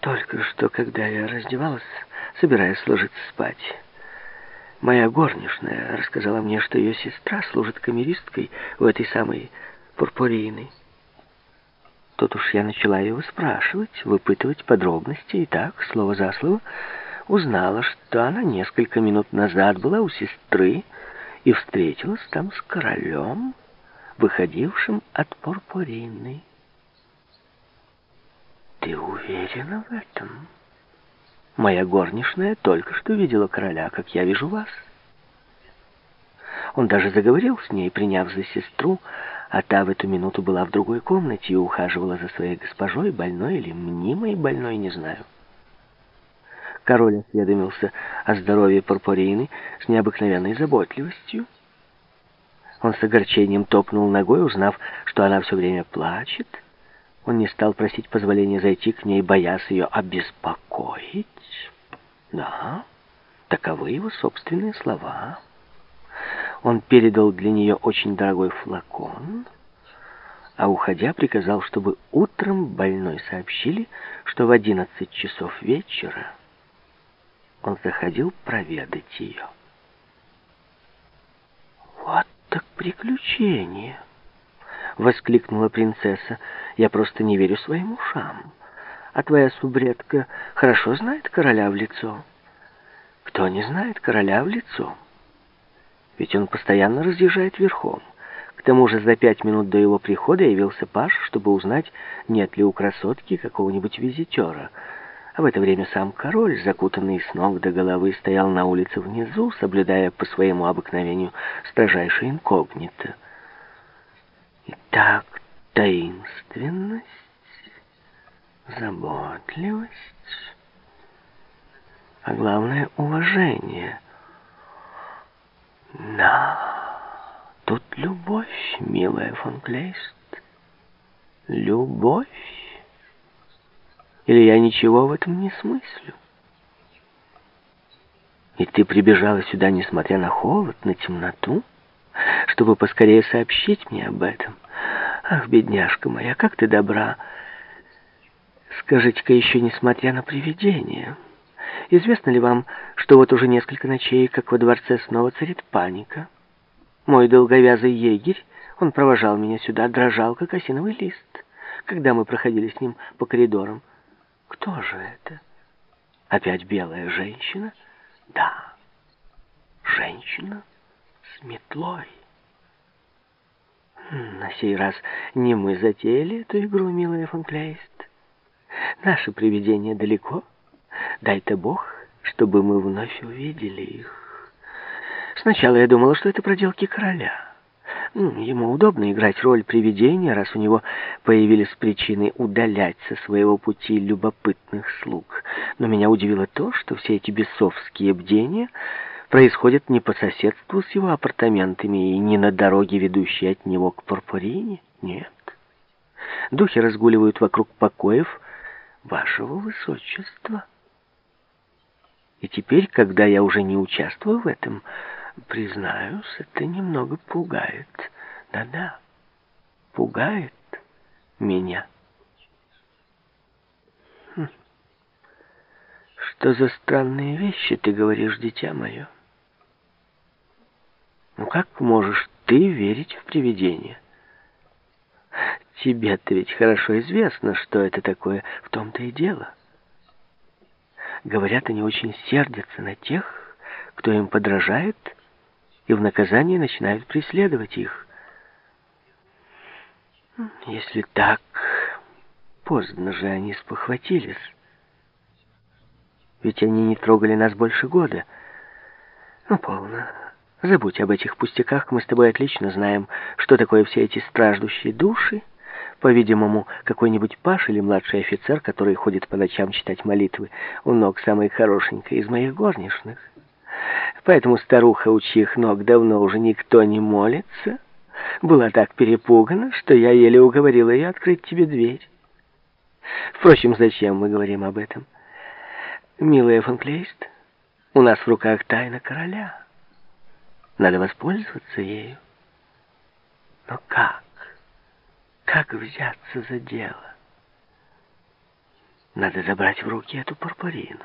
Только что, когда я раздевалась, собираясь ложиться спать, моя горничная рассказала мне, что ее сестра служит камеристкой в этой самой пурпуриной. Тут уж я начала его спрашивать, выпытывать подробности, и так, слово за слово, узнала, что она несколько минут назад была у сестры и встретилась там с королем, выходившим от пурпурины. Ты уверена в этом? Моя горничная только что видела короля, как я вижу вас. Он даже заговорил с ней, приняв за сестру, а та в эту минуту была в другой комнате и ухаживала за своей госпожой, больной или мнимой больной, не знаю. Король осведомился о здоровье Пурпурины с необыкновенной заботливостью. Он с огорчением топнул ногой, узнав, что она все время плачет, он не стал просить позволения зайти к ней, боясь ее обеспокоить. Да, таковы его собственные слова. Он передал для нее очень дорогой флакон, а уходя приказал, чтобы утром больной сообщили, что в одиннадцать часов вечера он заходил проведать ее. Вот так приключение! Воскликнула принцесса. «Я просто не верю своим ушам. А твоя субредка хорошо знает короля в лицо?» «Кто не знает короля в лицо?» Ведь он постоянно разъезжает верхом. К тому же за пять минут до его прихода явился Паш, чтобы узнать, нет ли у красотки какого-нибудь визитера. А в это время сам король, закутанный с ног до головы, стоял на улице внизу, соблюдая по своему обыкновению строжайшее инкогнито. Итак, таинственность, заботливость, а главное уважение. Да, тут любовь, милая фон Клейст. Любовь? Или я ничего в этом не смыслю? И ты прибежала сюда, несмотря на холод, на темноту? Чтобы поскорее сообщить мне об этом. Ах, бедняжка моя, как ты добра. Скажите-ка еще, несмотря на привидение, известно ли вам, что вот уже несколько ночей, как во дворце снова царит паника? Мой долговязый егерь, он провожал меня сюда, дрожал, как осиновый лист, когда мы проходили с ним по коридорам. Кто же это? Опять белая женщина? Да, женщина с метлой. На сей раз не мы затеяли эту игру, милая фон Клейст. Наше привидение далеко. Дай-то Бог, чтобы мы вновь увидели их. Сначала я думала, что это проделки короля. Ему удобно играть роль привидения, раз у него появились причины удалять со своего пути любопытных слуг. Но меня удивило то, что все эти бесовские бдения происходит не по соседству с его апартаментами и не на дороге, ведущей от него к Пурпурине. Нет. Духи разгуливают вокруг покоев вашего высочества. И теперь, когда я уже не участвую в этом, признаюсь, это немного пугает. Да-да, пугает меня. Хм. Что за странные вещи ты говоришь, дитя мое? Ну как можешь ты верить в привидения? Тебе-то ведь хорошо известно, что это такое, в том-то и дело. Говорят, они очень сердятся на тех, кто им подражает, и в наказание начинают преследовать их. Если так, поздно же они спохватились. Ведь они не трогали нас больше года. Ну, полно. Забудь об этих пустяках, мы с тобой отлично знаем, что такое все эти страждущие души. По-видимому, какой-нибудь паш или младший офицер, который ходит по ночам читать молитвы, у ног самой хорошенькой из моих горничных. Поэтому старуха, у чьих ног давно уже никто не молится, была так перепугана, что я еле уговорила ее открыть тебе дверь. Впрочем, зачем мы говорим об этом? Милая фон Клейст, у нас в руках тайна короля. Надо воспользоваться ею. Но как? Как взяться за дело? Надо забрать в руки эту пурпурину.